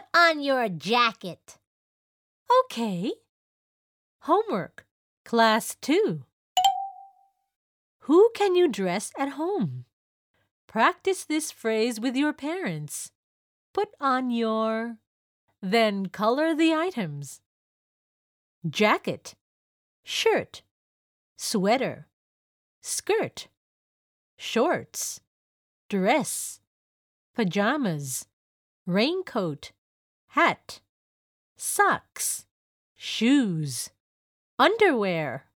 Put on your jacket. Okay. Homework, Class 2. Who can you dress at home? Practice this phrase with your parents. Put on your. Then color the items jacket, shirt, sweater, skirt, shorts, dress, pajamas, raincoat, hat, socks, shoes, underwear.